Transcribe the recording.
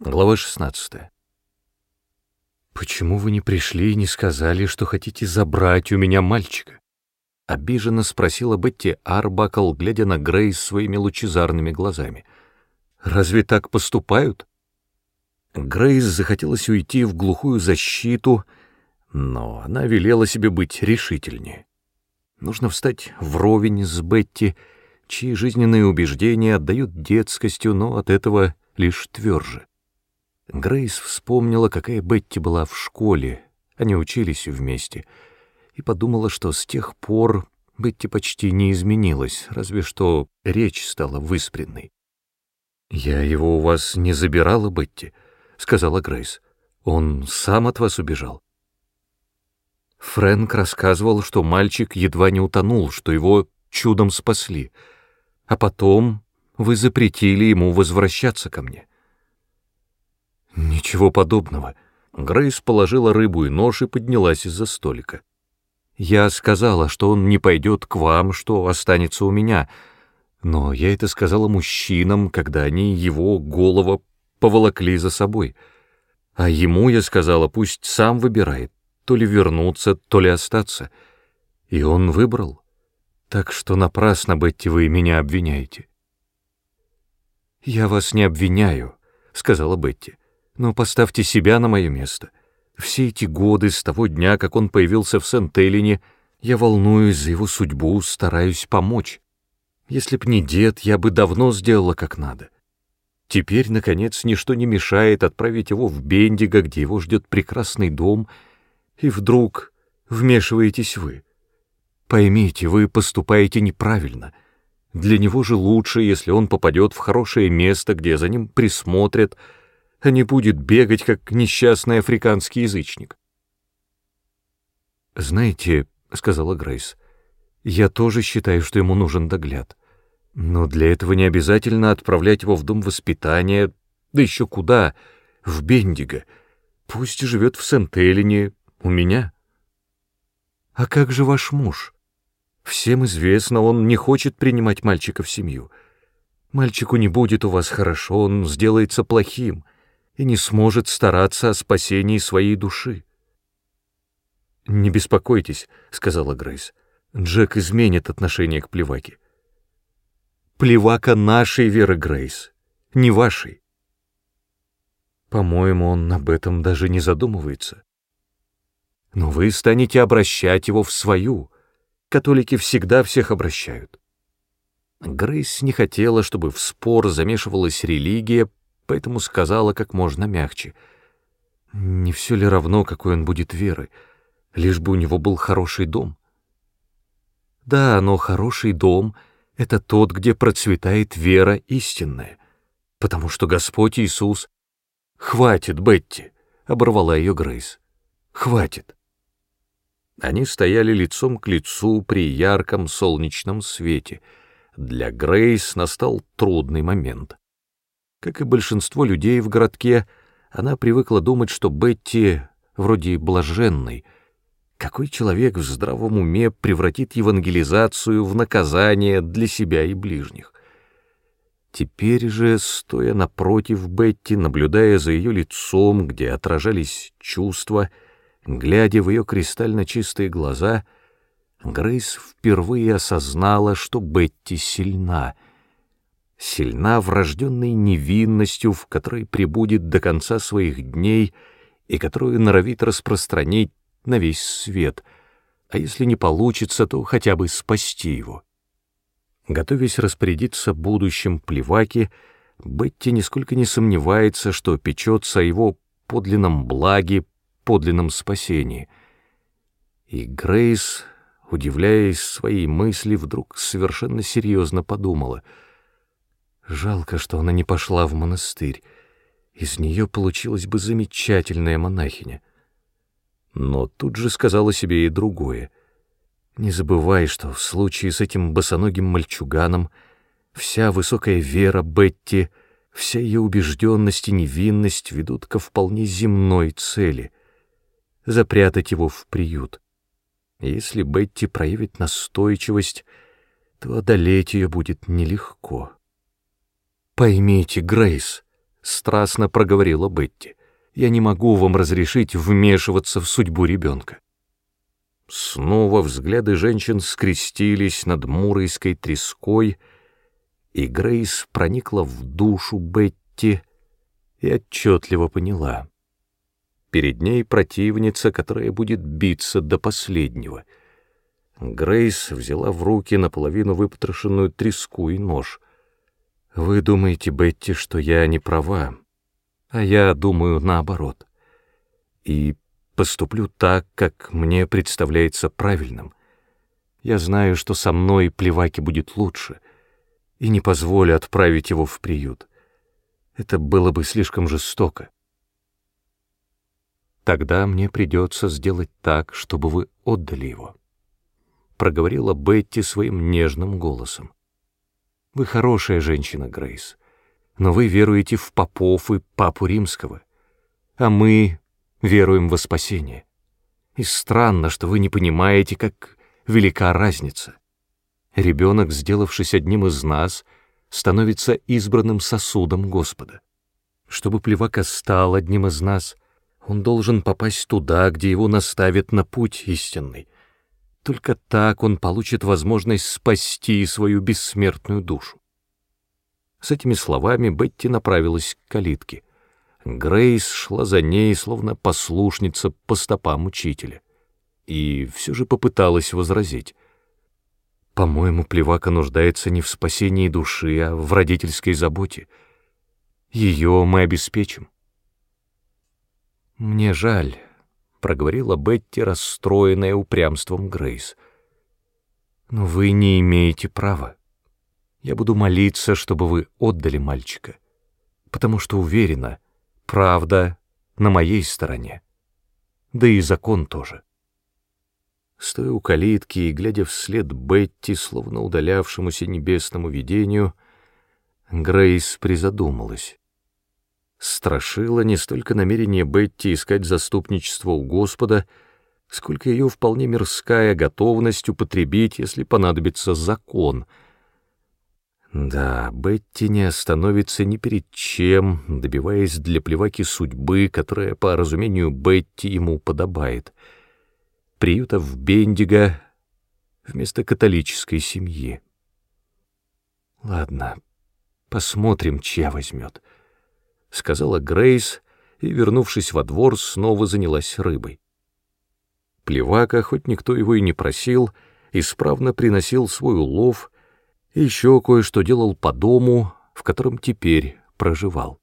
Глава 16. «Почему вы не пришли и не сказали, что хотите забрать у меня мальчика?» Обиженно спросила Бетти Арбакл, глядя на Грейс своими лучезарными глазами. «Разве так поступают?» Грейс захотелось уйти в глухую защиту, но она велела себе быть решительнее. Нужно встать вровень с Бетти, чьи жизненные убеждения отдают детскостью, но от этого лишь тверже. Грейс вспомнила, какая Бетти была в школе, они учились вместе, и подумала, что с тех пор Бетти почти не изменилась, разве что речь стала выспренной. «Я его у вас не забирала, Бетти», — сказала Грейс. «Он сам от вас убежал». Фрэнк рассказывал, что мальчик едва не утонул, что его чудом спасли, а потом вы запретили ему возвращаться ко мне. Ничего подобного. Грейс положила рыбу и нож и поднялась из-за столика. Я сказала, что он не пойдет к вам, что останется у меня, но я это сказала мужчинам, когда они его голову поволокли за собой. А ему я сказала, пусть сам выбирает, то ли вернуться, то ли остаться. И он выбрал. Так что напрасно, Бетти, вы меня обвиняете. «Я вас не обвиняю», — сказала Бетти, — «но поставьте себя на мое место. Все эти годы, с того дня, как он появился в Сент-Эллине, я волнуюсь за его судьбу, стараюсь помочь. Если б не дед, я бы давно сделала как надо. Теперь, наконец, ничто не мешает отправить его в Бендиго, где его ждет прекрасный дом — и вдруг вмешиваетесь вы. Поймите, вы поступаете неправильно. Для него же лучше, если он попадет в хорошее место, где за ним присмотрят, а не будет бегать, как несчастный африканский язычник. «Знаете», — сказала Грейс, — «я тоже считаю, что ему нужен догляд. Но для этого не обязательно отправлять его в дом воспитания, да еще куда, в Бендиго. Пусть живет в Сент-Эллине, у меня? А как же ваш муж? Всем известно, он не хочет принимать мальчика в семью. Мальчику не будет у вас хорошо, он сделается плохим и не сможет стараться о спасении своей души. «Не беспокойтесь», — сказала Грейс. «Джек изменит отношение к Плеваке». «Плевака нашей Веры Грейс, не вашей». По-моему, он об этом даже не задумывается но вы станете обращать его в свою. Католики всегда всех обращают. Грейс не хотела, чтобы в спор замешивалась религия, поэтому сказала как можно мягче. Не все ли равно, какой он будет веры, лишь бы у него был хороший дом? Да, но хороший дом — это тот, где процветает вера истинная, потому что Господь Иисус... «Хватит, Бетти!» — оборвала ее Грейс. «Хватит!» Они стояли лицом к лицу при ярком солнечном свете. Для Грейс настал трудный момент. Как и большинство людей в городке, она привыкла думать, что Бетти вроде блаженной. Какой человек в здравом уме превратит евангелизацию в наказание для себя и ближних? Теперь же, стоя напротив Бетти, наблюдая за ее лицом, где отражались чувства, — Глядя в ее кристально чистые глаза, Грейс впервые осознала, что Бетти сильна. Сильна врожденной невинностью, в которой пребудет до конца своих дней и которую норовит распространить на весь свет, а если не получится, то хотя бы спасти его. Готовясь распорядиться будущим плеваки, Бетти нисколько не сомневается, что печется о его подлинном благе, подлинном спасении. И Грейс, удивляясь своей мысли, вдруг совершенно серьезно подумала. Жалко, что она не пошла в монастырь. Из нее получилась бы замечательная монахиня. Но тут же сказала себе и другое. Не забывай, что в случае с этим босоногим мальчуганом вся высокая вера Бетти, вся ее убежденность и невинность ведут ко вполне земной цели — запрятать его в приют. Если Бетти проявит настойчивость, то одолеть ее будет нелегко. «Поймите, Грейс», —— страстно проговорила Бетти. «Я не могу вам разрешить вмешиваться в судьбу ребенка». Снова взгляды женщин скрестились над муройской треской, и Грейс проникла в душу Бетти и отчетливо поняла. Перед ней противница, которая будет биться до последнего. Грейс взяла в руки наполовину выпотрошенную треску и нож. «Вы думаете, Бетти, что я не права, а я думаю наоборот. И поступлю так, как мне представляется правильным. Я знаю, что со мной плеваки будет лучше, и не позволю отправить его в приют. Это было бы слишком жестоко. Тогда мне придется сделать так, чтобы вы отдали его. Проговорила Бетти своим нежным голосом. Вы хорошая женщина, Грейс, но вы веруете в попов и папу римского, а мы веруем во спасение. И странно, что вы не понимаете, как велика разница. Ребенок, сделавшись одним из нас, становится избранным сосудом Господа. Чтобы плевака стал одним из нас — он должен попасть туда, где его наставят на путь истинный. Только так он получит возможность спасти свою бессмертную душу. С этими словами Бетти направилась к калитке. Грейс шла за ней, словно послушница по стопам учителя. И все же попыталась возразить. «По-моему, плевака нуждается не в спасении души, а в родительской заботе. Ее мы обеспечим». «Мне жаль», — проговорила Бетти, расстроенная упрямством Грейс. «Но вы не имеете права. Я буду молиться, чтобы вы отдали мальчика, потому что уверена, правда на моей стороне. Да и закон тоже». Стоя у калитки и глядя вслед Бетти, словно удалявшемуся небесному видению, Грейс призадумалась страшило не столько намерение Бетти искать заступничество у Господа, сколько ее вполне мирская готовность употребить, если понадобится закон. Да, Бетти не остановится ни перед чем, добиваясь для плеваки судьбы, которая, по разумению Бетти, ему подобает. Приюта в Бендиго вместо католической семьи. Ладно, посмотрим, чья возьмет. — сказала Грейс, и, вернувшись во двор, снова занялась рыбой. Плевака, хоть никто его и не просил, исправно приносил свой улов и еще кое-что делал по дому, в котором теперь проживал.